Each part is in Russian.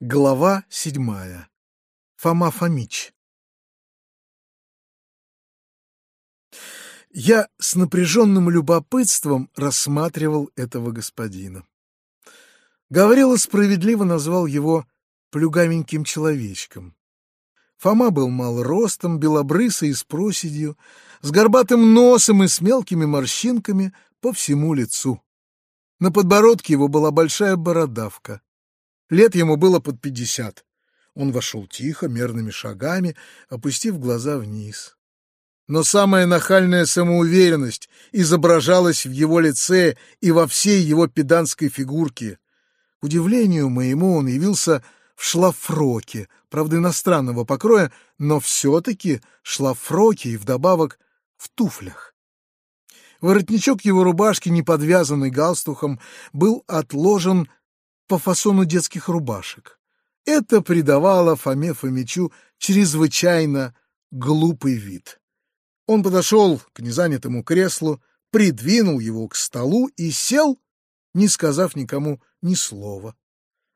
Глава седьмая. Фома Фомич. Я с напряженным любопытством рассматривал этого господина. Гаврила справедливо назвал его плюгавеньким человечком. Фома был мал ростом, белобрысый и с проседью, с горбатым носом и с мелкими морщинками по всему лицу. На подбородке его была большая бородавка. Лет ему было под пятьдесят. Он вошел тихо, мерными шагами, опустив глаза вниз. Но самая нахальная самоуверенность изображалась в его лице и во всей его педанской фигурке. К удивлению моему он явился в шлафроке, правда иностранного покроя, но все-таки шлафроке и вдобавок в туфлях. Воротничок его рубашки, не подвязанный галстухом, был отложен по фасону детских рубашек. Это придавало Фоме Фомичу чрезвычайно глупый вид. Он подошел к незанятому креслу, придвинул его к столу и сел, не сказав никому ни слова.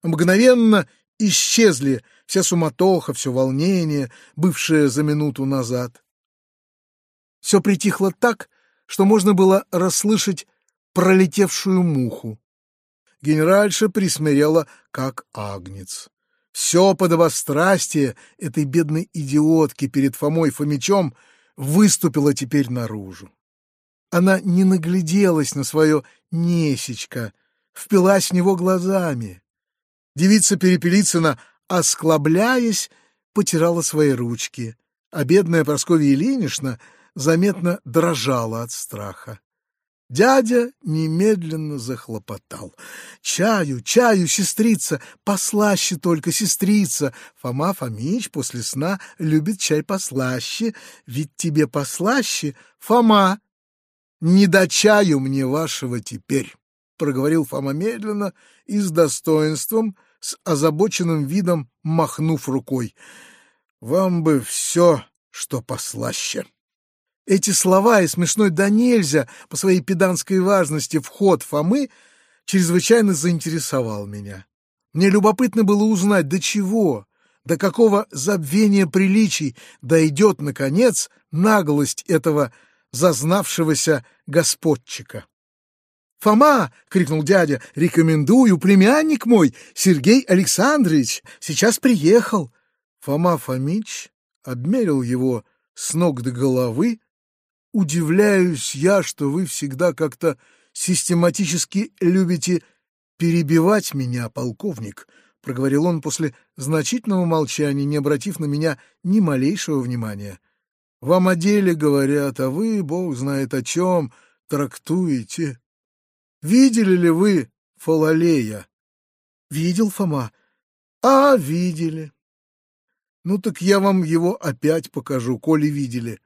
Мгновенно исчезли вся суматоха, все волнение, бывшее за минуту назад. Все притихло так, что можно было расслышать пролетевшую муху генеральша присмирела, как агнец. Все подобострастие этой бедной идиотки перед Фомой Фомичом выступило теперь наружу. Она не нагляделась на свое несечко, впилась в него глазами. Девица Перепелицына, осклабляясь, потирала свои ручки, а бедная Прасковья Ильинична заметно дрожала от страха. Дядя немедленно захлопотал. «Чаю, чаю, сестрица, послаще только, сестрица. Фома Фомич после сна любит чай послаще, ведь тебе послаще, Фома. Не до чаю мне вашего теперь», — проговорил Фома медленно и с достоинством, с озабоченным видом махнув рукой. «Вам бы все, что послаще». Эти слова и смешной да нельзя по своей педанской важности вход Фомы чрезвычайно заинтересовал меня. Мне любопытно было узнать, до чего, до какого забвения приличий дойдет, наконец, наглость этого зазнавшегося господчика. «Фома!» — крикнул дядя. «Рекомендую, племянник мой, Сергей Александрович, сейчас приехал!» Фома Фомич обмерил его с ног до головы, Удивляюсь я, что вы всегда как-то систематически любите перебивать меня, полковник, — проговорил он после значительного молчания, не обратив на меня ни малейшего внимания. — Вам о деле говорят, а вы, бог знает о чем, трактуете. Видели ли вы Фалалея? — Видел, Фома. — А, видели. — Ну так я вам его опять покажу, коли видели.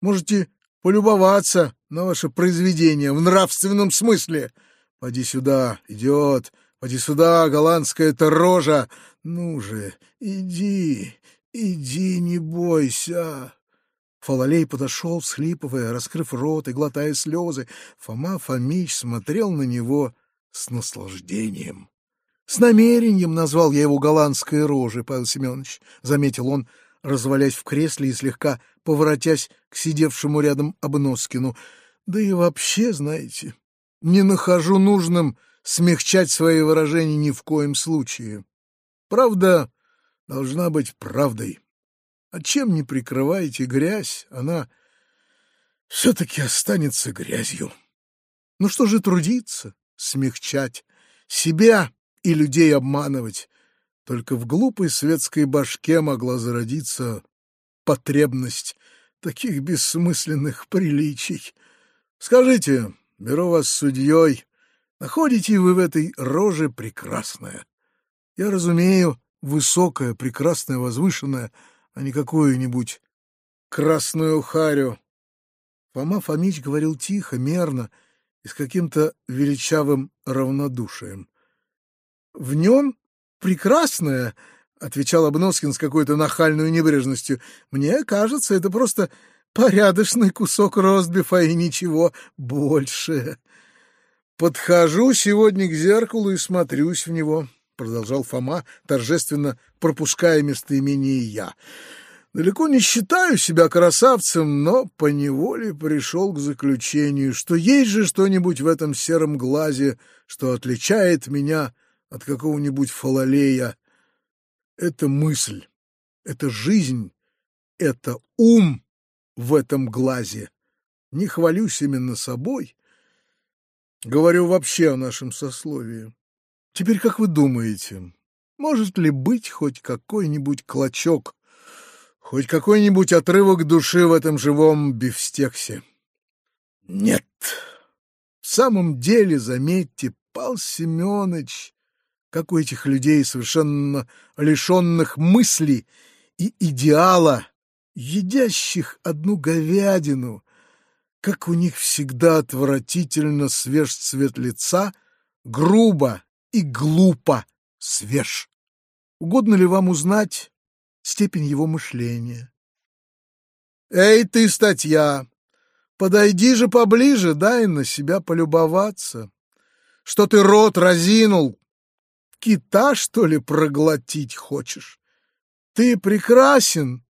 Можете полюбоваться на ваше произведение в нравственном смысле. Поди сюда, идиот, поди сюда, голландская-то рожа. Ну же, иди, иди, не бойся. Фалалей подошел, всхлипывая, раскрыв рот и глотая слезы. Фома Фомич смотрел на него с наслаждением. — С намерением назвал я его голландской рожей, Павел Семенович, — заметил он, развалясь в кресле и слегка поворотясь к сидевшему рядом Обноскину. Да и вообще, знаете, не нахожу нужным смягчать свои выражения ни в коем случае. Правда должна быть правдой. А чем не прикрываете грязь, она все-таки останется грязью. Ну что же трудиться, смягчать, себя и людей обманывать? Только в глупой светской башке могла зародиться потребность таких бессмысленных приличий. Скажите, беру вас судьей, находите вы в этой роже прекрасное? Я разумею, высокое, прекрасное, возвышенное, а не какую-нибудь красную харю. Фома Фомич говорил тихо, мерно и с каким-то величавым равнодушием. В нем прекрасное, — отвечал Обноскин с какой-то нахальной небрежностью. — Мне кажется, это просто порядочный кусок ростбифа и ничего больше. Подхожу сегодня к зеркалу и смотрюсь в него. — продолжал Фома, торжественно пропуская местоимение «я». Далеко не считаю себя красавцем, но поневоле пришел к заключению, что есть же что-нибудь в этом сером глазе, что отличает меня от какого-нибудь фалалея. Это мысль, это жизнь, это ум в этом глазе. Не хвалюсь именно собой, говорю вообще о нашем сословии. Теперь как вы думаете, может ли быть хоть какой-нибудь клочок Хоть какой-нибудь отрывок души в этом живом бифстексе. Нет. В самом деле, заметьте, Пал Семенович, как у этих людей, совершенно лишенных мысли и идеала, едящих одну говядину, как у них всегда отвратительно свеж цвет лица, грубо и глупо свеж. Угодно ли вам узнать, степень его мышления. «Эй ты, статья! Подойди же поближе, дай на себя полюбоваться. Что ты рот разинул? Кита, что ли, проглотить хочешь? Ты прекрасен?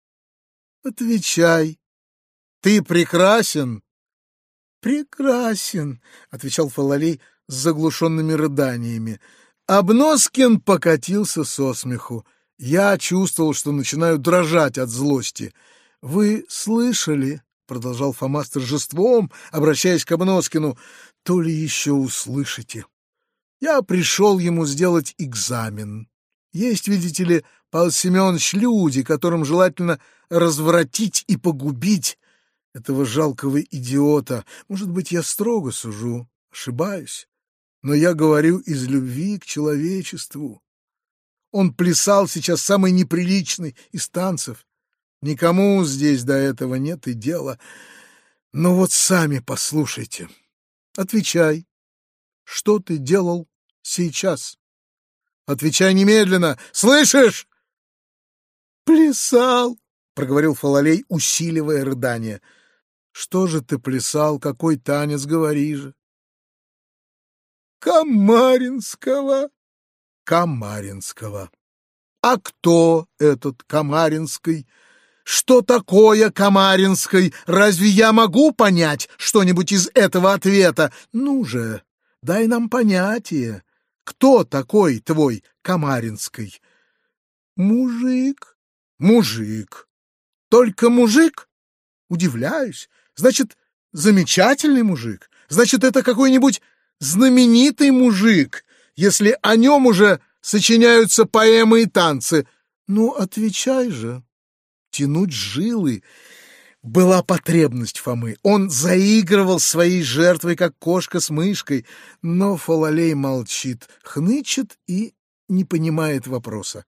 Отвечай. Ты прекрасен?» «Прекрасен», — отвечал Фалалей с заглушенными рыданиями. Обноскин покатился со смеху. Я чувствовал, что начинаю дрожать от злости. «Вы слышали?» — продолжал Фома с торжеством, обращаясь к Обноскину. «То ли еще услышите. Я пришел ему сделать экзамен. Есть, видите ли, Павел Семенович, люди, которым желательно развратить и погубить этого жалкого идиота. Может быть, я строго сужу, ошибаюсь, но я говорю из любви к человечеству. Он плясал сейчас самый неприличный из танцев. Никому здесь до этого нет и дела. Но вот сами послушайте. Отвечай. Что ты делал сейчас? Отвечай немедленно. Слышишь? Плясал, проговорил Фалалей, усиливая рыдание. Что же ты плясал? Какой танец, говори же. Камаринского. Камаринского. А кто этот Камаринский? Что такое Камаринский? Разве я могу понять что-нибудь из этого ответа? Ну же, дай нам понятие. Кто такой твой Камаринский? Мужик. Мужик. Только мужик? Удивляюсь. Значит, замечательный мужик. Значит, это какой-нибудь знаменитый мужик если о нем уже сочиняются поэмы и танцы? Ну, отвечай же. Тянуть жилы была потребность Фомы. Он заигрывал своей жертвой, как кошка с мышкой, но Фалалей молчит, хнычет и не понимает вопроса.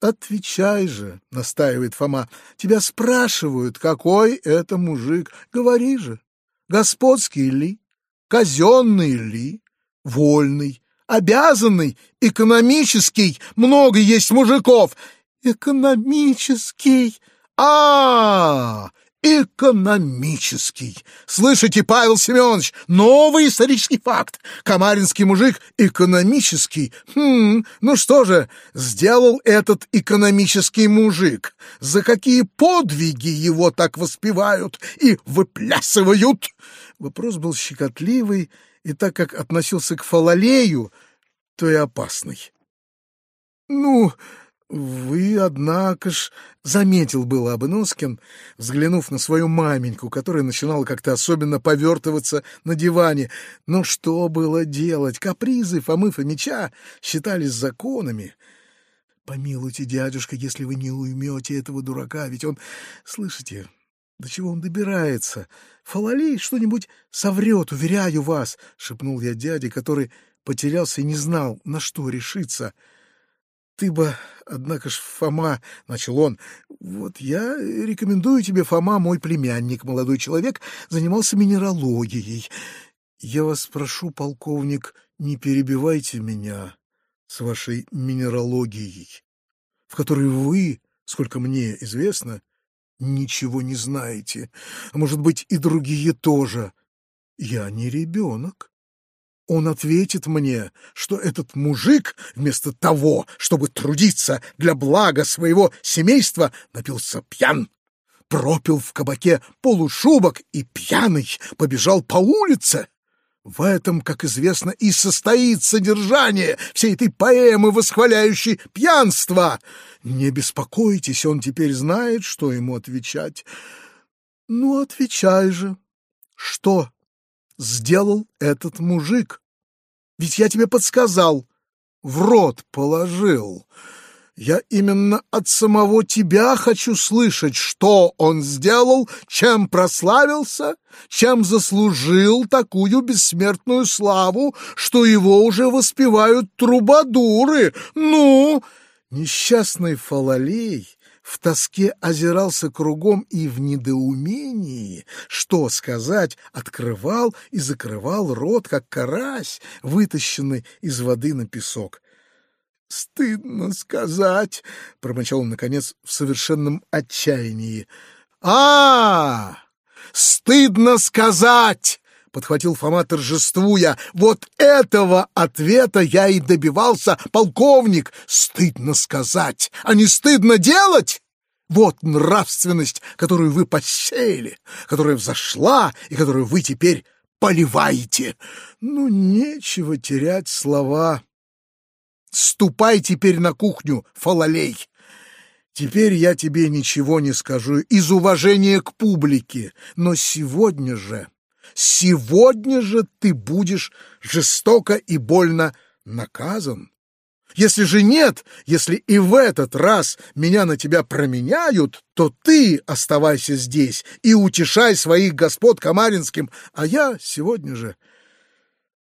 «Отвечай же», — настаивает Фома, — «тебя спрашивают, какой это мужик. Говори же, господский ли, казенный ли, вольный, обязанный, экономический, много есть мужиков. Экономический. А, -а, -а экономический. Слышите, Павел Семенович, новый исторический факт. Камаринский мужик экономический. Хм, ну что же, сделал этот экономический мужик. За какие подвиги его так воспевают и выплясывают? Вопрос был щекотливый, и так как относился к Фалалею, то и опасный. «Ну, вы, однако ж...» — заметил было Обноскин, взглянув на свою маменьку, которая начинала как-то особенно повертываться на диване. Но что было делать? Капризы Фомы Фомича считались законами. «Помилуйте, дядюшка, если вы не уймете этого дурака, ведь он... Слышите, до чего он добирается? Фалалей что-нибудь соврет, уверяю вас, — шепнул я дяде, который потерялся и не знал, на что решиться. Ты бы, однако ж, Фома, — начал он, — вот я рекомендую тебе, Фома, мой племянник, молодой человек, занимался минералогией. Я вас прошу, полковник, не перебивайте меня с вашей минералогией, в которой вы, сколько мне известно, — ничего не знаете, а может быть и другие тоже. Я не ребенок. Он ответит мне, что этот мужик, вместо того, чтобы трудиться для блага своего семейства, напился пьян, пропил в кабаке полушубок и пьяный побежал по улице. В этом, как известно, и состоит содержание всей этой поэмы, восхваляющей пьянство. Не беспокойтесь, он теперь знает, что ему отвечать. Ну, отвечай же. Что сделал этот мужик? Ведь я тебе подсказал, в рот положил. Я именно от самого тебя хочу слышать, что он сделал, чем прославился, чем заслужил такую бессмертную славу, что его уже воспевают трубадуры. Ну, несчастный Фалалей в тоске озирался кругом и в недоумении, что сказать, открывал и закрывал рот, как карась, вытащенный из воды на песок. «Стыдно сказать», — промычал он, наконец, в совершенном отчаянии. а, Стыдно сказать!» — подхватил Фома, торжествуя. «Вот этого ответа я и добивался, полковник! Стыдно сказать, а не стыдно делать!» Вот нравственность, которую вы посеяли, которая взошла и которую вы теперь поливаете. Ну, нечего терять слова. Ступай теперь на кухню, фалалей. Теперь я тебе ничего не скажу из уважения к публике, но сегодня же, сегодня же ты будешь жестоко и больно наказан. Если же нет, если и в этот раз меня на тебя променяют, то ты оставайся здесь и утешай своих господ Камаринским, а я сегодня же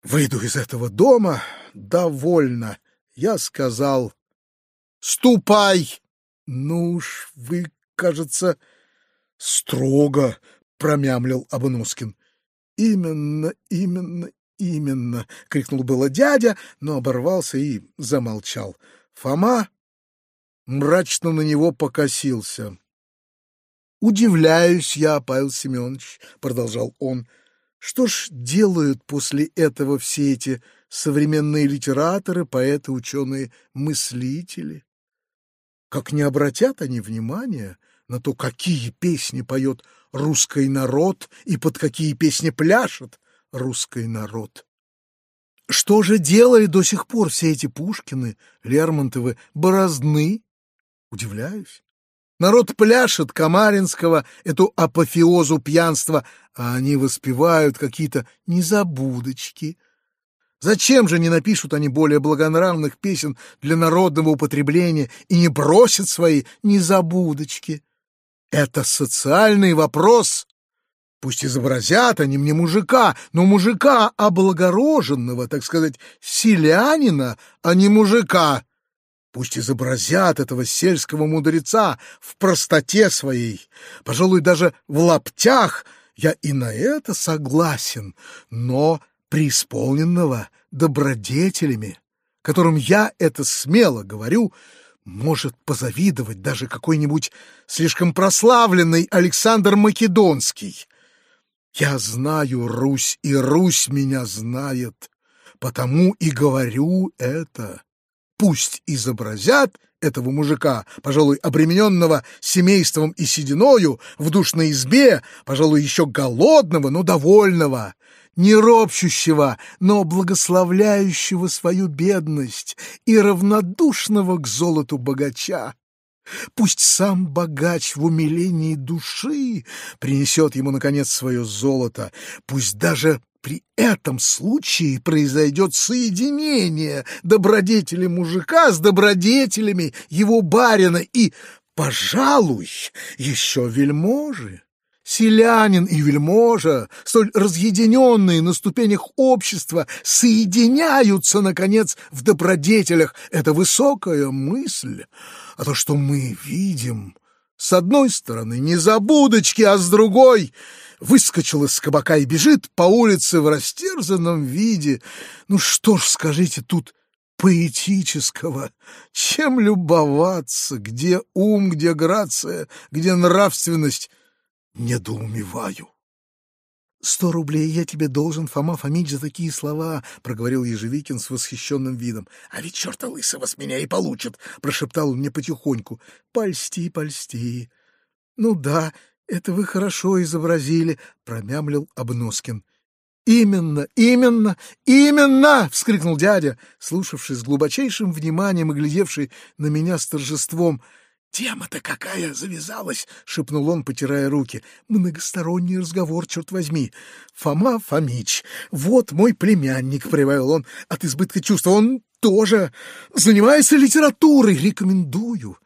выйду из этого дома довольно я сказал «Ступай!» «Ну уж вы, кажется, строго», — промямлил Абанускин. «Именно, именно, именно!» — крикнул было дядя, но оборвался и замолчал. Фома мрачно на него покосился. «Удивляюсь я, Павел Семенович», — продолжал он, — «что ж делают после этого все эти современные литераторы, поэты, ученые, мыслители. Как не обратят они внимания на то, какие песни поет русский народ и под какие песни пляшет русский народ. Что же делали до сих пор все эти Пушкины, Лермонтовы, Борозны? Удивляюсь. Народ пляшет Камаринского, эту апофеозу пьянства, а они воспевают какие-то незабудочки — Зачем же не напишут они более благонравных песен для народного употребления и не бросят свои незабудочки? Это социальный вопрос. Пусть изобразят они мне мужика, но мужика облагороженного, так сказать, селянина, а не мужика. Пусть изобразят этого сельского мудреца в простоте своей, пожалуй, даже в лаптях, я и на это согласен, но преисполненного добродетелями, которым я это смело говорю, может позавидовать даже какой-нибудь слишком прославленный Александр Македонский. Я знаю Русь, и Русь меня знает, потому и говорю это. Пусть изобразят этого мужика, пожалуй, обремененного семейством и сединою, в душной избе, пожалуй, еще голодного, но довольного, не ропщущего, но благословляющего свою бедность и равнодушного к золоту богача. Пусть сам богач в умилении души принесет ему, наконец, свое золото, пусть даже при этом случае произойдет соединение добродетели мужика с добродетелями его барина и, пожалуй, еще вельможи. Селянин и вельможа, столь разъединенные на ступенях общества, соединяются, наконец, в добродетелях. Это высокая мысль. А то, что мы видим, с одной стороны, не забудочки, а с другой выскочил из кабака и бежит по улице в растерзанном виде. Ну что ж, скажите, тут поэтического. Чем любоваться? Где ум, где грация, где нравственность? Недоумеваю. «Сто рублей я тебе должен, Фома Фомич, за такие слова», — проговорил Ежевикин с восхищенным видом. «А ведь черта лысого с меня и получит», — прошептал он мне потихоньку. «Польсти, польсти». «Ну да, это вы хорошо изобразили», — промямлил Обноскин. «Именно, именно, именно!» — вскрикнул дядя, слушавший с глубочайшим вниманием и глядевший на меня с торжеством — «Тема-то какая завязалась!» — шепнул он, потирая руки. «Многосторонний разговор, черт возьми! Фома Фомич, вот мой племянник!» — прибавил он от избытка чувства. «Он тоже занимается литературой! Рекомендую!»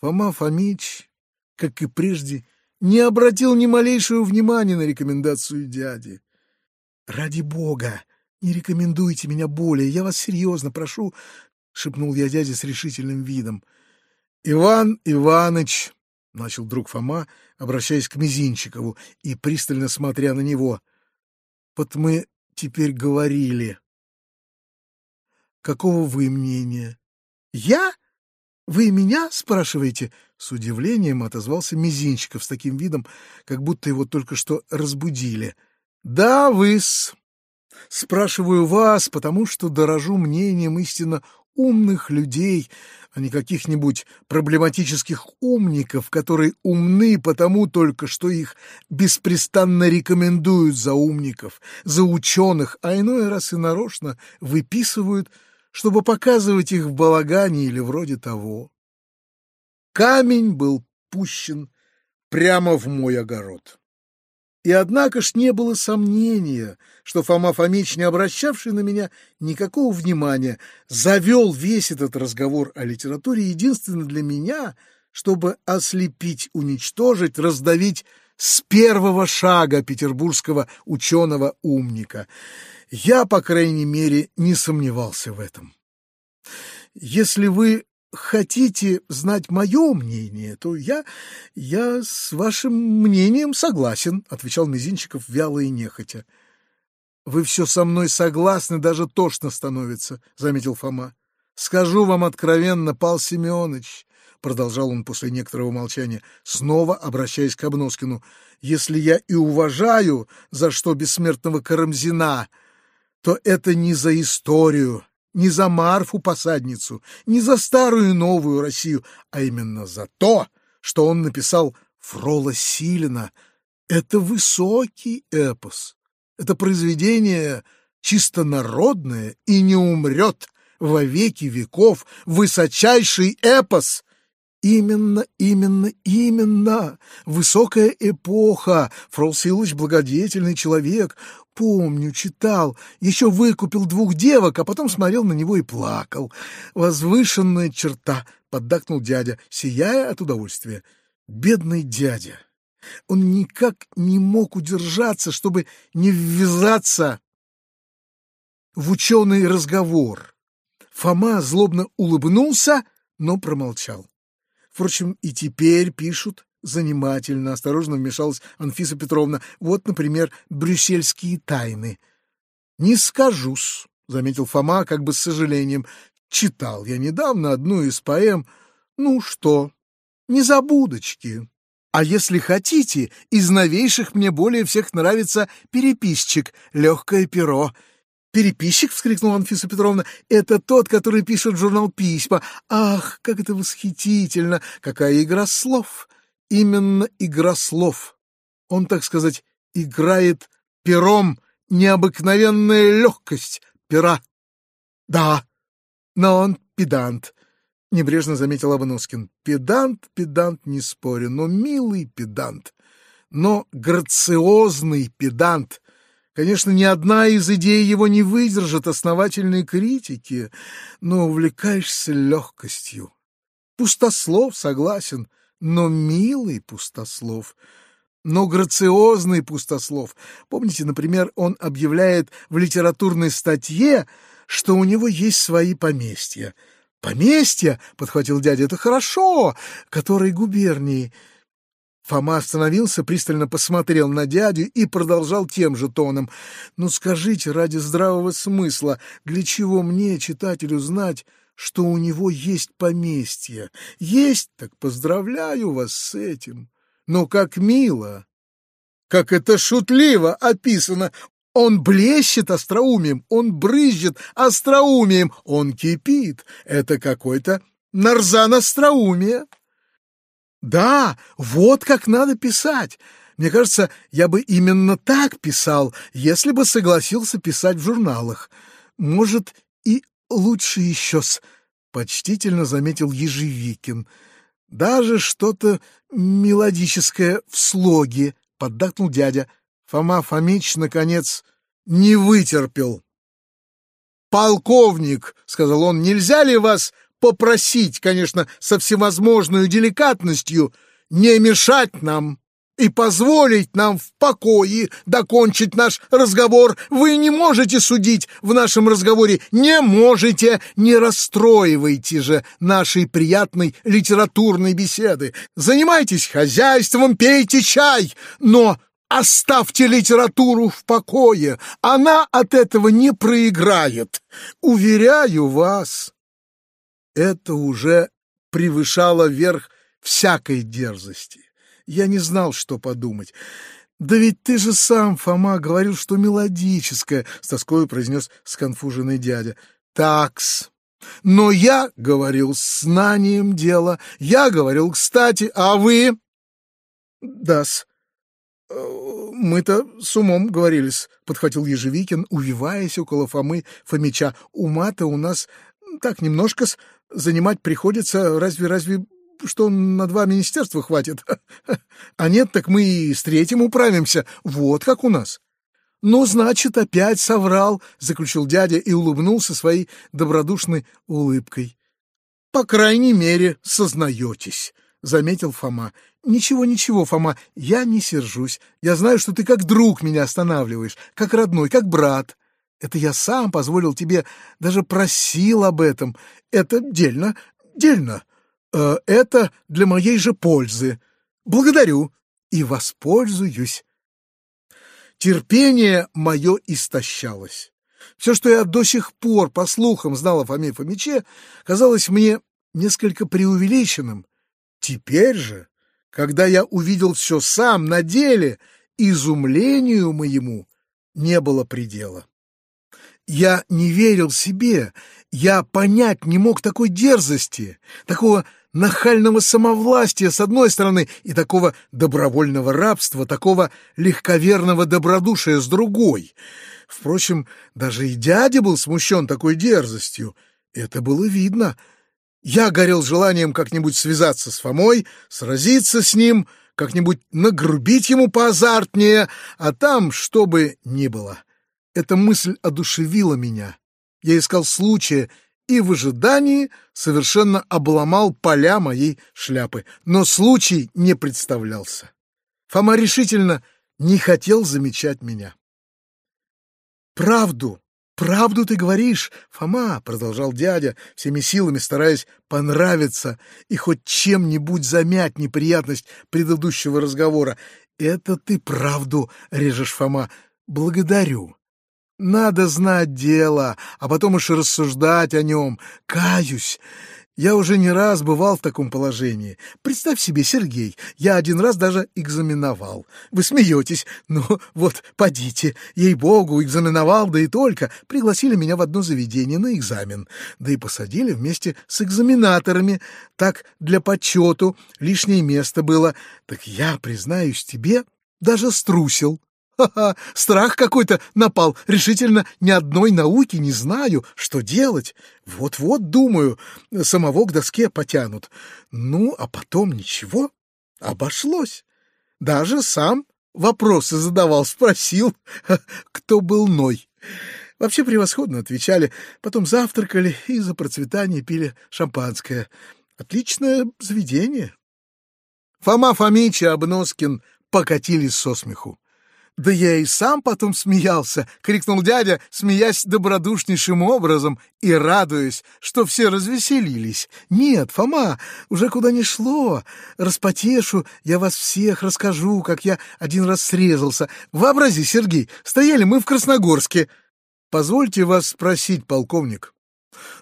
Фома Фомич, как и прежде, не обратил ни малейшего внимания на рекомендацию дяди. «Ради бога, не рекомендуйте меня более, я вас серьезно прошу!» — шепнул я дяде с решительным видом. Иван Иваныч, — начал друг Фома, обращаясь к Мизинчикову и пристально смотря на него, — вот мы теперь говорили. Какого вы мнения? Я? Вы меня спрашиваете? С удивлением отозвался Мизинчиков с таким видом, как будто его только что разбудили. Да, вы-с. Спрашиваю вас, потому что дорожу мнением истинно умных людей, а не каких-нибудь проблематических умников, которые умны потому только, что их беспрестанно рекомендуют за умников, за ученых, а иной раз и нарочно выписывают, чтобы показывать их в балагане или вроде того. Камень был пущен прямо в мой огород. И однако ж не было сомнения, что Фома Фомич, не обращавший на меня никакого внимания, завел весь этот разговор о литературе единственно для меня, чтобы ослепить, уничтожить, раздавить с первого шага петербургского ученого-умника. Я, по крайней мере, не сомневался в этом. Если вы хотите знать мое мнение, то я... я с вашим мнением согласен, — отвечал Мизинчиков вяло и нехотя. — Вы все со мной согласны, даже тошно становится, — заметил Фома. — Скажу вам откровенно, Пал Семенович, — продолжал он после некоторого молчания, снова обращаясь к Обноскину, — если я и уважаю, за что бессмертного Карамзина, то это не за историю, не за Марфу-посадницу, не за старую новую Россию, а именно за то, что он написал Фрола Силина. Это высокий эпос. Это произведение чисто народное и не умрет во веки веков. Высочайший эпос, Именно, именно, именно! Высокая эпоха! Фрол Силыч благодетельный человек. Помню, читал. Еще выкупил двух девок, а потом смотрел на него и плакал. Возвышенная черта, — поддакнул дядя, сияя от удовольствия. Бедный дядя! Он никак не мог удержаться, чтобы не ввязаться в ученый разговор. Фома злобно улыбнулся, но промолчал. Впрочем, и теперь пишут занимательно, осторожно вмешалась Анфиса Петровна. Вот, например, брюссельские тайны. Не скажусь, заметил Фома, как бы с сожалением. Читал я недавно одну из поэм. Ну что, не забудочки. А если хотите, из новейших мне более всех нравится переписчик, легкое перо. «Переписчик?» — вскрикнула Анфиса Петровна. «Это тот, который пишет журнал письма. Ах, как это восхитительно! Какая игра слов! Именно игра слов! Он, так сказать, играет пером, необыкновенная легкость пера. Да, но он педант». — небрежно заметил Абаноскин. «Педант, педант, не спорю, но милый педант, но грациозный педант, Конечно, ни одна из идей его не выдержит основательной критики, но увлекаешься легкостью. Пустослов, согласен, но милый пустослов, но грациозный пустослов. Помните, например, он объявляет в литературной статье, что у него есть свои поместья. «Поместья?» — подхватил дядя. «Это хорошо! Которой губернии?» Фома остановился, пристально посмотрел на дядю и продолжал тем же тоном. «Ну скажите, ради здравого смысла, для чего мне, читателю, знать, что у него есть поместье? Есть, так поздравляю вас с этим. Но как мило, как это шутливо описано! Он блещет остроумием, он брызжет остроумием, он кипит. Это какой-то нарзан остроумия. Да, вот как надо писать. Мне кажется, я бы именно так писал, если бы согласился писать в журналах. Может, и лучше еще-с, — почтительно заметил Ежевикин. Даже что-то мелодическое в слоге, — поддакнул дядя. Фома Фомич, наконец, не вытерпел. «Полковник», — сказал он, — «нельзя ли вас попросить, конечно, со всевозможной деликатностью, не мешать нам и позволить нам в покое докончить наш разговор. Вы не можете судить в нашем разговоре, не можете, не расстроивайте же нашей приятной литературной беседы. Занимайтесь хозяйством, пейте чай, но Оставьте литературу в покое, она от этого не проиграет. Уверяю вас, это уже превышало верх всякой дерзости. Я не знал, что подумать. «Да ведь ты же сам, Фома, говорил, что мелодическое», — с тоскою произнес сконфуженный дядя. «Такс. Но я говорил с знанием дела. Я говорил кстати, а вы...» «Да-с. «Мы-то с умом говорились», — подхватил Ежевикин, увиваясь около Фомы Фомича. «Ума-то у нас так немножко занимать приходится, разве-разве что на два министерства хватит. А нет, так мы и с третьим управимся. Вот как у нас». «Ну, значит, опять соврал», — заключил дядя и улыбнулся своей добродушной улыбкой. «По крайней мере, сознаетесь», — заметил Фома. «Ничего, ничего, Фома, я не сержусь. Я знаю, что ты как друг меня останавливаешь, как родной, как брат. Это я сам позволил тебе, даже просил об этом. Это дельно, дельно. Э, это для моей же пользы. Благодарю и воспользуюсь». Терпение мое истощалось. Все, что я до сих пор, по слухам, знал о Фоме Фомиче, казалось мне несколько преувеличенным. Теперь же когда я увидел все сам на деле, изумлению моему не было предела. Я не верил себе, я понять не мог такой дерзости, такого нахального самовластия с одной стороны и такого добровольного рабства, такого легковерного добродушия с другой. Впрочем, даже и дядя был смущен такой дерзостью. Это было видно — я горел желанием как-нибудь связаться с Фомой, сразиться с ним, как-нибудь нагрубить ему поазартнее, а там что бы ни было. Эта мысль одушевила меня. Я искал случая и в ожидании совершенно обломал поля моей шляпы, но случай не представлялся. Фома решительно не хотел замечать меня. Правду «Правду ты говоришь, Фома!» — продолжал дядя, всеми силами стараясь понравиться и хоть чем-нибудь замять неприятность предыдущего разговора. «Это ты правду режешь, Фома. Благодарю. Надо знать дело, а потом уж рассуждать о нем. Каюсь. Я уже не раз бывал в таком положении. Представь себе, Сергей, я один раз даже экзаменовал. Вы смеетесь, но вот подите, ей-богу, экзаменовал, да и только. Пригласили меня в одно заведение на экзамен, да и посадили вместе с экзаменаторами. Так, для почету, лишнее место было. Так я, признаюсь тебе, даже струсил. Ха-ха, страх какой-то напал. Решительно ни одной науки не знаю, что делать. Вот-вот, думаю, самого к доске потянут. Ну, а потом ничего, обошлось. Даже сам вопросы задавал, спросил, кто был Ной. Вообще превосходно отвечали, потом завтракали и за процветание пили шампанское. Отличное заведение. Фома Фомич и Обноскин покатились со смеху. «Да я и сам потом смеялся!» — крикнул дядя, смеясь добродушнейшим образом и радуясь, что все развеселились. «Нет, Фома, уже куда ни шло. Распотешу, я вас всех расскажу, как я один раз срезался. Вообрази, Сергей, стояли мы в Красногорске». «Позвольте вас спросить, полковник,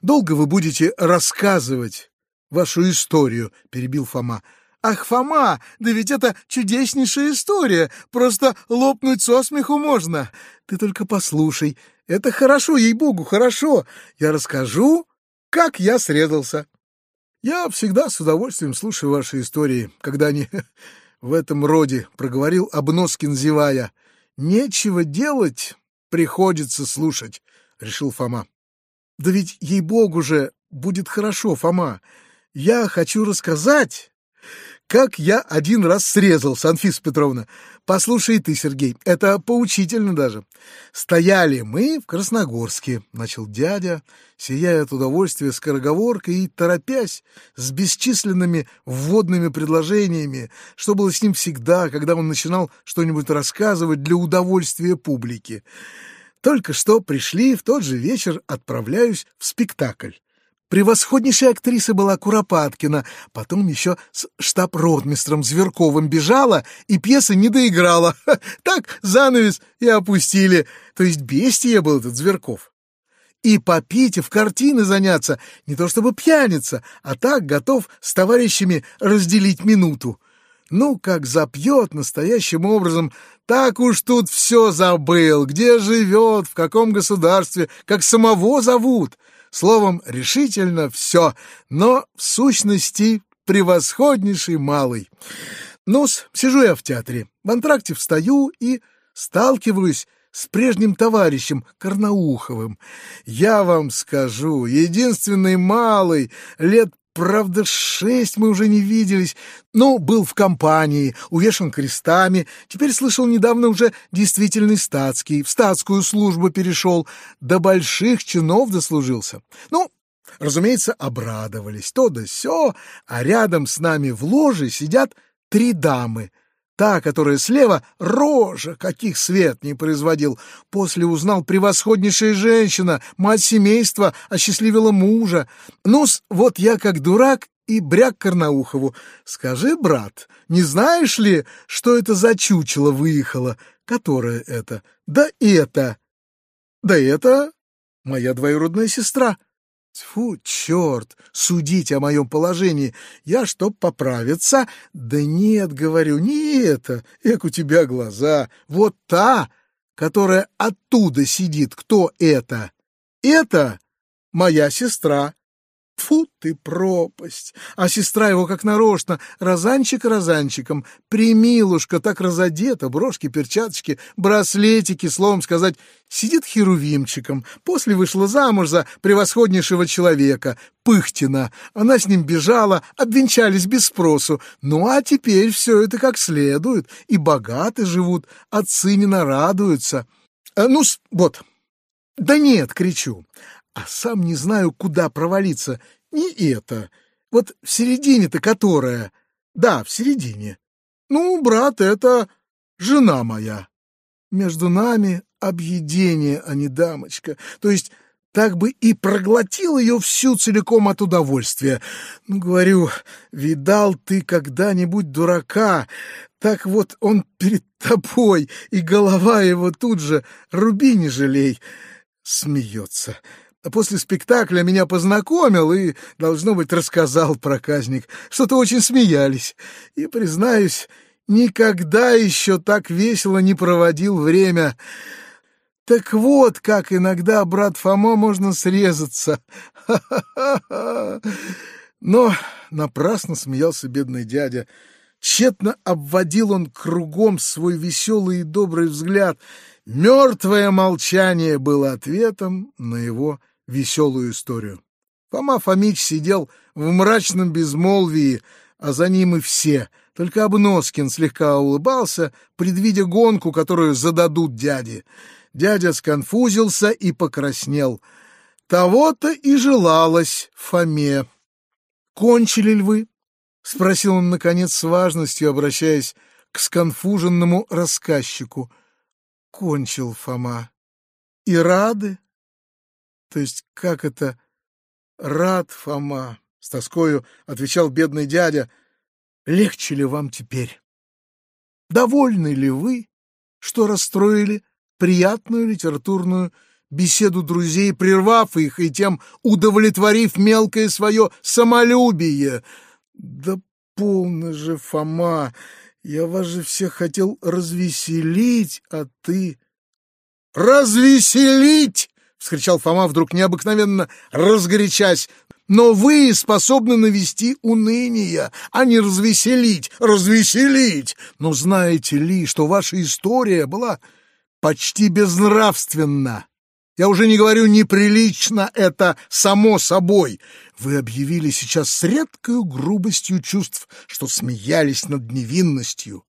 долго вы будете рассказывать вашу историю?» — перебил Фома. Ах, Фома, да ведь это чудеснейшая история, просто лопнуть со смеху можно. Ты только послушай, это хорошо, ей-богу, хорошо. Я расскажу, как я срезался. Я всегда с удовольствием слушаю ваши истории, когда они в этом роде, — проговорил Обноскин, зевая. Нечего делать, приходится слушать, — решил Фома. Да ведь, ей-богу же, будет хорошо, Фома. Я хочу рассказать, как я один раз срезался, Анфиса Петровна. Послушай ты, Сергей, это поучительно даже. Стояли мы в Красногорске, начал дядя, сияя от удовольствия скороговоркой и торопясь с бесчисленными вводными предложениями, что было с ним всегда, когда он начинал что-нибудь рассказывать для удовольствия публики. Только что пришли, в тот же вечер отправляюсь в спектакль. Превосходнейшая актриса была Куропаткина, потом еще с штаб-ротмистром Зверковым бежала и пьеса не доиграла. Так занавес и опустили, то есть бестия был этот Зверков. И попить, и в картины заняться, не то чтобы пьяница, а так готов с товарищами разделить минуту. Ну, как запьет настоящим образом, так уж тут все забыл, где живет, в каком государстве, как самого зовут. Словом, решительно все, но в сущности превосходнейший малый. ну сижу я в театре, в антракте встаю и сталкиваюсь с прежним товарищем Карнауховым. Я вам скажу, единственный малый, лет Правда, шесть мы уже не виделись, но был в компании, увешан крестами. Теперь слышал недавно уже действительный статский, в статскую службу перешел, до больших чинов дослужился. Ну, разумеется, обрадовались, то да сё, а рядом с нами в ложе сидят три дамы. Та, которая слева, рожа, каких свет не производил. После узнал превосходнейшая женщина, мать семейства, осчастливила мужа. ну вот я как дурак и бряк Карнаухову. Скажи, брат, не знаешь ли, что это за чучело выехало? Которое это? Да это. Да это моя двоюродная сестра. Тьфу, черт, судить о моем положении. Я, чтоб поправиться... Да нет, говорю, не это. Эк, у тебя глаза. Вот та, которая оттуда сидит. Кто это? Это моя сестра. Тфу ты, пропасть! А сестра его как нарочно, розанчик розанчиком, примилушка, так разодета, брошки, перчаточки, браслетики, словом сказать, сидит херувимчиком. После вышла замуж за превосходнейшего человека, Пыхтина. Она с ним бежала, обвенчались без спросу. Ну а теперь все это как следует, и богаты живут, отцы не нарадуются. А, ну, вот, да нет, кричу а сам не знаю, куда провалиться. Не это. Вот в середине-то которая. Да, в середине. Ну, брат, это жена моя. Между нами объедение, а не дамочка. То есть так бы и проглотил ее всю целиком от удовольствия. Ну, говорю, видал ты когда-нибудь дурака? Так вот он перед тобой, и голова его тут же, руби не жалей. Смеется. После спектакля меня познакомил и, должно быть, рассказал проказник. Что-то очень смеялись. И, признаюсь, никогда еще так весело не проводил время. Так вот, как иногда, брат Фома, можно срезаться. Но напрасно смеялся бедный дядя. Тщетно обводил он кругом свой веселый и добрый взгляд. Мертвое молчание было ответом на его веселую историю. Фома Фомич сидел в мрачном безмолвии, а за ним и все. Только Обноскин слегка улыбался, предвидя гонку, которую зададут дяде. Дядя сконфузился и покраснел. Того-то и желалось Фоме. «Кончили ли вы?» — спросил он, наконец, с важностью, обращаясь к сконфуженному рассказчику. «Кончил Фома. И рады?» То есть как это рад, Фома? С тоскою отвечал бедный дядя. Легче ли вам теперь? Довольны ли вы, что расстроили приятную литературную беседу друзей, прервав их и тем удовлетворив мелкое свое самолюбие? Да полно же, Фома, я вас же всех хотел развеселить, а ты... «Развеселить!» — вскричал Фома, вдруг необыкновенно разгорячась. «Но вы способны навести уныние, а не развеселить, развеселить! Но знаете ли, что ваша история была почти безнравственна?» Я уже не говорю неприлично это само собой. Вы объявили сейчас с редкою грубостью чувств, что смеялись над невинностью,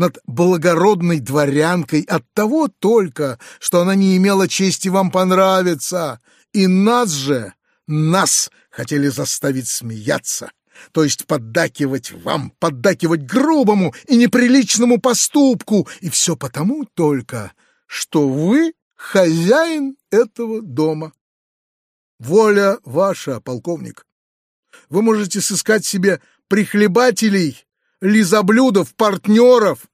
над благородной дворянкой от того только, что она не имела чести вам понравиться. И нас же, нас хотели заставить смеяться то есть поддакивать вам, поддакивать грубому и неприличному поступку, и все потому только, что вы хозяин этого дома. Воля ваша, полковник. Вы можете сыскать себе прихлебателей, лизоблюдов, партнеров.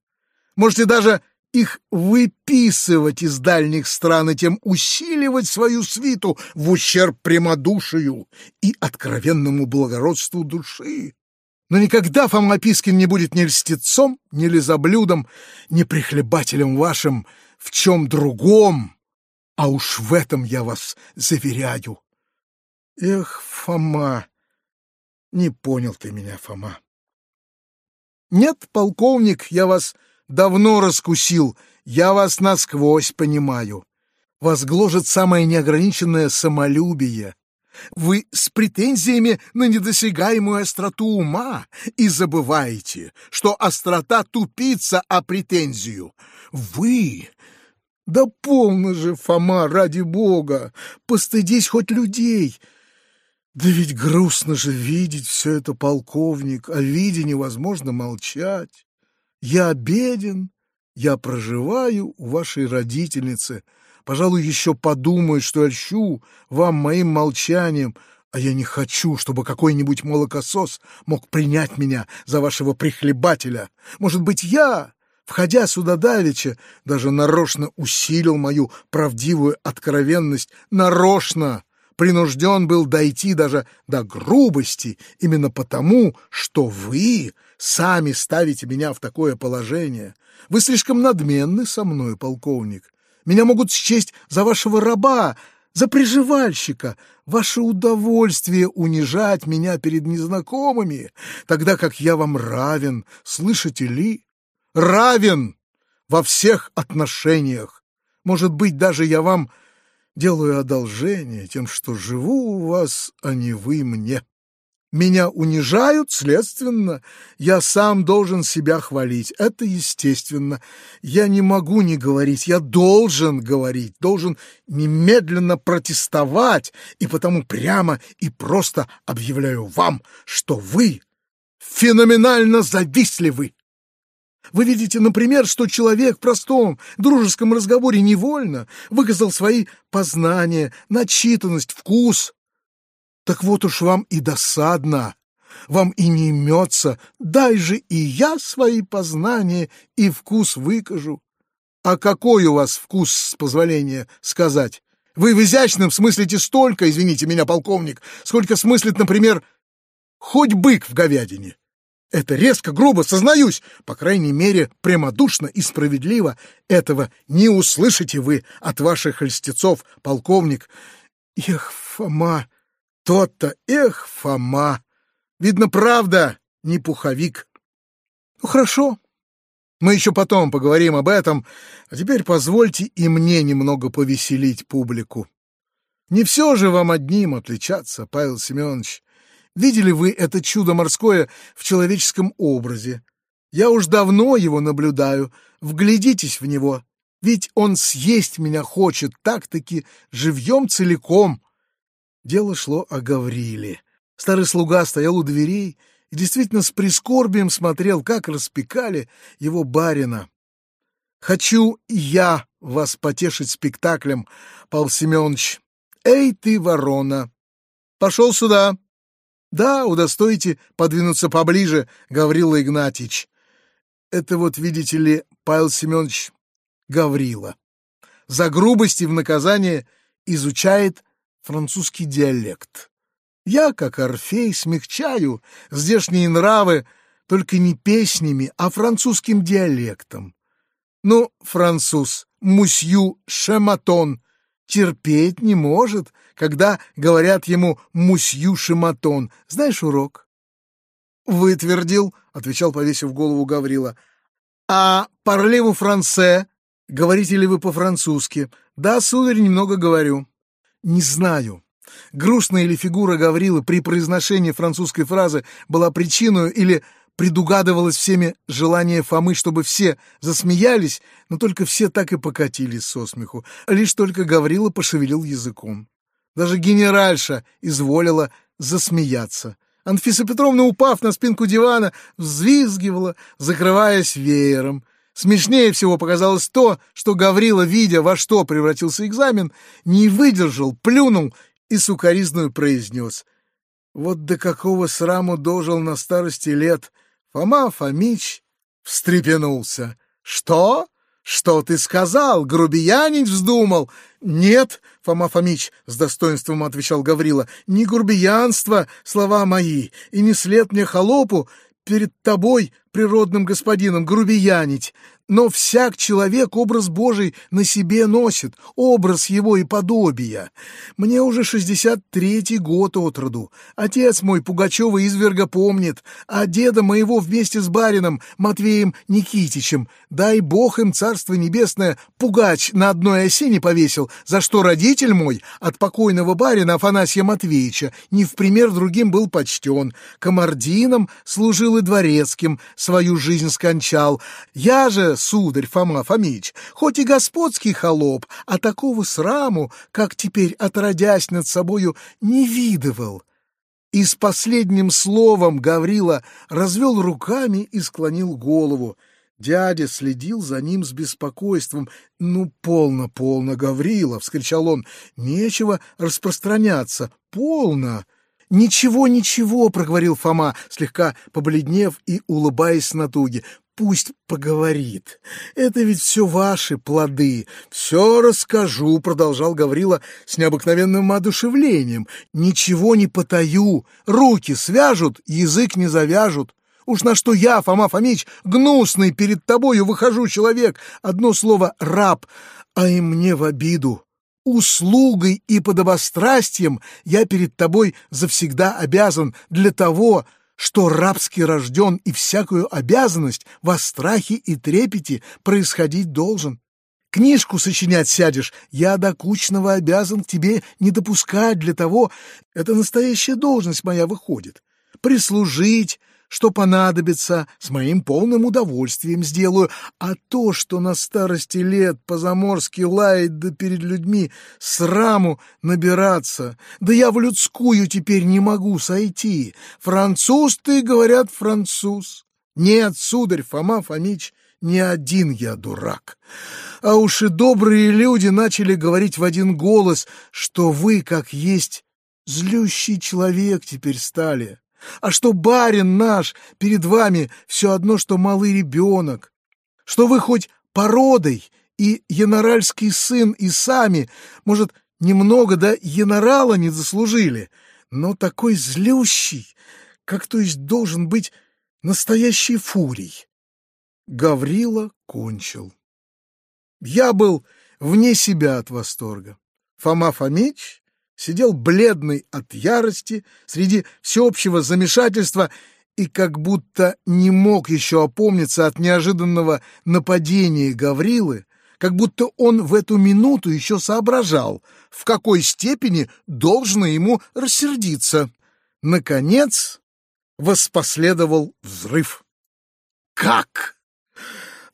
Можете даже их выписывать из дальних стран и тем усиливать свою свиту в ущерб прямодушию и откровенному благородству души. Но никогда Фома Пискин не будет ни льстецом, ни лизоблюдом, ни прихлебателем вашим в чем другом, а уж в этом я вас заверяю. Эх, Фома, не понял ты меня, Фома. Нет, полковник, я вас давно раскусил, я вас насквозь понимаю. Вас гложет самое неограниченное самолюбие. Вы с претензиями на недосягаемую остроту ума и забываете, что острота тупица, а претензию. Вы да полно же, Фома, ради бога! Постыдись хоть людей! Да ведь грустно же видеть все это, полковник, а видя невозможно молчать. Я беден, я проживаю у вашей родительницы. Пожалуй, еще подумают, что я льщу вам моим молчанием, а я не хочу, чтобы какой-нибудь молокосос мог принять меня за вашего прихлебателя. Может быть, я Входя сюда давеча, даже нарочно усилил мою правдивую откровенность, нарочно принужден был дойти даже до грубости, именно потому, что вы сами ставите меня в такое положение. Вы слишком надменны со мной, полковник. Меня могут счесть за вашего раба, за приживальщика. Ваше удовольствие унижать меня перед незнакомыми, тогда как я вам равен, слышите ли? равен во всех отношениях. Может быть, даже я вам делаю одолжение тем, что живу у вас, а не вы мне. Меня унижают, следственно, я сам должен себя хвалить. Это естественно. Я не могу не говорить, я должен говорить, должен немедленно протестовать, и потому прямо и просто объявляю вам, что вы феноменально завистливы. Вы видите, например, что человек в простом дружеском разговоре невольно выказал свои познания, начитанность, вкус. Так вот уж вам и досадно, вам и не имется, дай же и я свои познания и вкус выкажу. А какой у вас вкус, с позволения сказать? Вы в изящном смыслите столько, извините меня, полковник, сколько смыслит, например, хоть бык в говядине. Это резко, грубо, сознаюсь, по крайней мере, прямодушно и справедливо. Этого не услышите вы от ваших льстецов, полковник. Эх, Фома, тот-то, эх, Фома. Видно, правда, не пуховик. Ну, хорошо, мы еще потом поговорим об этом, а теперь позвольте и мне немного повеселить публику. Не все же вам одним отличаться, Павел Семенович. Видели вы это чудо морское в человеческом образе? Я уж давно его наблюдаю. Вглядитесь в него. Ведь он съесть меня хочет так-таки живьем целиком. Дело шло о Гавриле. Старый слуга стоял у дверей и действительно с прискорбием смотрел, как распекали его барина. «Хочу я вас потешить спектаклем, Павел Семенович. Эй ты, ворона! Пошел сюда!» Да, удостоите подвинуться поближе, Гаврила Игнатьич. Это вот, видите ли, Павел Семенович Гаврила. За грубости в наказание изучает французский диалект. Я, как Орфей, смягчаю здешние нравы, только не песнями, а французским диалектом. Ну, француз, мусью шематон, терпеть не может, когда говорят ему мусью шематон. Знаешь урок? Вытвердил, отвечал, повесив голову Гаврила. А парлеву франце? Говорите ли вы по-французски? Да, сударь, немного говорю. Не знаю. Грустная ли фигура Гаврила при произношении французской фразы была причиной или предугадывалось всеми желание Фомы, чтобы все засмеялись, но только все так и покатились со смеху, лишь только Гаврила пошевелил языком. Даже генеральша изволила засмеяться. Анфиса Петровна, упав на спинку дивана, взвизгивала, закрываясь веером. Смешнее всего показалось то, что Гаврила, видя, во что превратился экзамен, не выдержал, плюнул и сукоризную произнес. Вот до какого сраму дожил на старости лет — Фома Фомич встрепенулся. «Что? Что ты сказал? Грубиянить вздумал?» «Нет, Фома Фомич», — с достоинством отвечал Гаврила, — «не грубиянство, слова мои, и не след мне холопу перед тобой, природным господином, грубиянить. Но всяк человек образ Божий на себе носит, образ его и подобия. Мне уже шестьдесят третий год от роду. Отец мой Пугачева изверга помнит, а деда моего вместе с барином Матвеем Никитичем, дай бог им царство небесное, Пугач на одной оси не повесил, за что родитель мой от покойного барина Афанасия Матвеевича не в пример другим был почтен. Комардином служил и дворецким, свою жизнь скончал. Я же сударь Фома Фомич, хоть и господский холоп, а такого сраму, как теперь отродясь над собою, не видывал. И с последним словом Гаврила развел руками и склонил голову. Дядя следил за ним с беспокойством. «Ну, полно, полно, Гаврила!» — вскричал он. «Нечего распространяться. Полно!» «Ничего, ничего!» — проговорил Фома, слегка побледнев и улыбаясь на туге пусть поговорит. Это ведь все ваши плоды. Все расскажу, — продолжал Гаврила с необыкновенным одушевлением. Ничего не потаю. Руки свяжут, язык не завяжут. Уж на что я, Фома Фомич, гнусный перед тобою выхожу человек. Одно слово — раб, а и мне в обиду. Услугой и подобострастием я перед тобой завсегда обязан для того, что рабски рожден и всякую обязанность во страхе и трепете происходить должен. Книжку сочинять сядешь, я докучного обязан к тебе не допускать для того, это настоящая должность моя выходит, прислужить, что понадобится, с моим полным удовольствием сделаю, а то, что на старости лет по-заморски лает да перед людьми сраму набираться, да я в людскую теперь не могу сойти. Француз ты, говорят, француз. Нет, сударь Фома Фомич, не один я дурак. А уж и добрые люди начали говорить в один голос, что вы, как есть, злющий человек теперь стали а что барин наш перед вами все одно, что малый ребенок, что вы хоть породой и яноральский сын и сами, может, немного до янорала не заслужили, но такой злющий, как то есть должен быть настоящий фурий. Гаврила кончил. Я был вне себя от восторга. Фома Фомич сидел бледный от ярости среди всеобщего замешательства и как будто не мог еще опомниться от неожиданного нападения Гаврилы, как будто он в эту минуту еще соображал, в какой степени должно ему рассердиться. Наконец воспоследовал взрыв. «Как?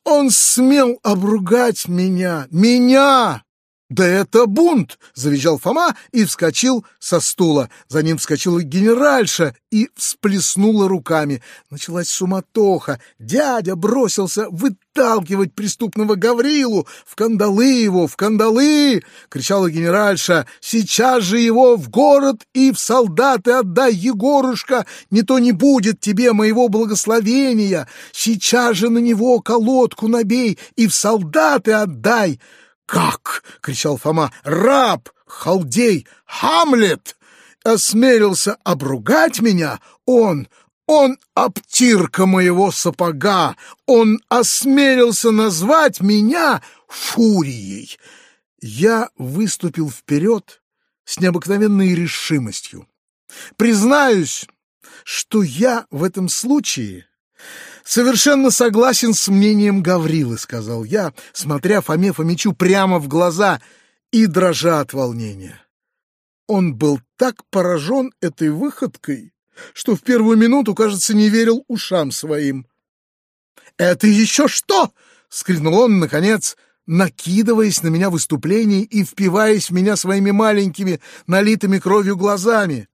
Он смел обругать меня! Меня! «Да это бунт!» — завизжал Фома и вскочил со стула. За ним вскочила генеральша и всплеснула руками. Началась суматоха. Дядя бросился выталкивать преступного Гаврилу. «В кандалы его! В кандалы!» — кричала генеральша. «Сейчас же его в город и в солдаты отдай, Егорушка! Не то не будет тебе моего благословения! Сейчас же на него колодку набей и в солдаты отдай!» «Как?» — кричал Фома. «Раб! Халдей! Хамлет! Осмелился обругать меня? Он! Он обтирка моего сапога! Он осмелился назвать меня фурией!» Я выступил вперед с необыкновенной решимостью. Признаюсь, что я в этом случае совершенно согласен с мнением Гаврилы, сказал я, смотря Фоме Фомичу прямо в глаза и дрожа от волнения. Он был так поражен этой выходкой, что в первую минуту, кажется, не верил ушам своим. «Это еще что?» — скрикнул он, наконец, накидываясь на меня выступление и впиваясь в меня своими маленькими, налитыми кровью глазами.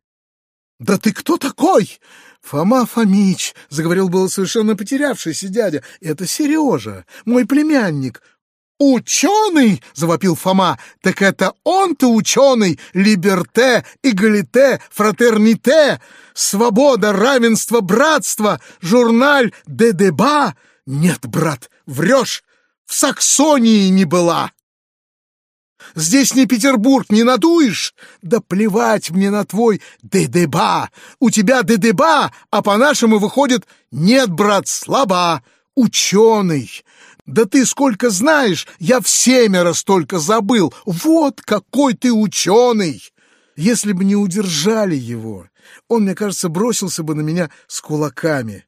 «Да ты кто такой?» «Фома Фомич», — заговорил было совершенно потерявшийся дядя, — «это Сережа, мой племянник». «Ученый!» — завопил Фома. «Так это он-то ученый! Либерте, эгалите, фратерните! Свобода, равенство, братство! Журналь де деба!» «Нет, брат, врешь! В Саксонии не была!» Здесь не Петербург, не надуешь? Да плевать мне на твой дедеба. У тебя дедеба, а по-нашему выходит «нет, брат, слаба, ученый». Да ты сколько знаешь, я в семеро столько забыл. Вот какой ты ученый! Если бы не удержали его, он, мне кажется, бросился бы на меня с кулаками.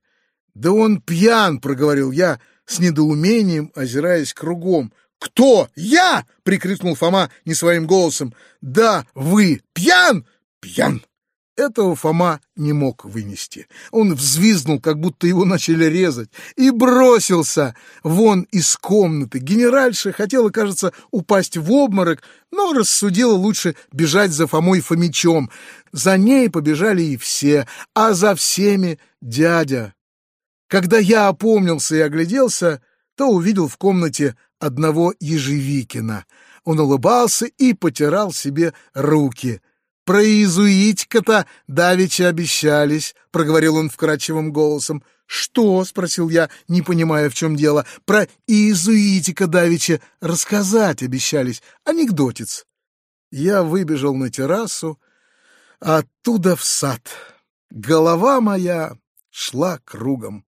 Да он пьян, проговорил я, с недоумением, озираясь кругом. «Кто? Я?» — прикрикнул Фома не своим голосом. «Да, вы! Пьян?» «Пьян!» Этого Фома не мог вынести. Он взвизгнул, как будто его начали резать, и бросился вон из комнаты. Генеральша хотела, кажется, упасть в обморок, но рассудила лучше бежать за Фомой Фомичом. За ней побежали и все, а за всеми дядя. Когда я опомнился и огляделся, то увидел в комнате одного Ежевикина. Он улыбался и потирал себе руки. «Про иезуитика-то давеча обещались», — проговорил он вкрадчивым голосом. «Что?» — спросил я, не понимая, в чем дело. «Про иезуитика давеча рассказать обещались. Анекдотец». Я выбежал на террасу, а оттуда в сад. Голова моя шла кругом.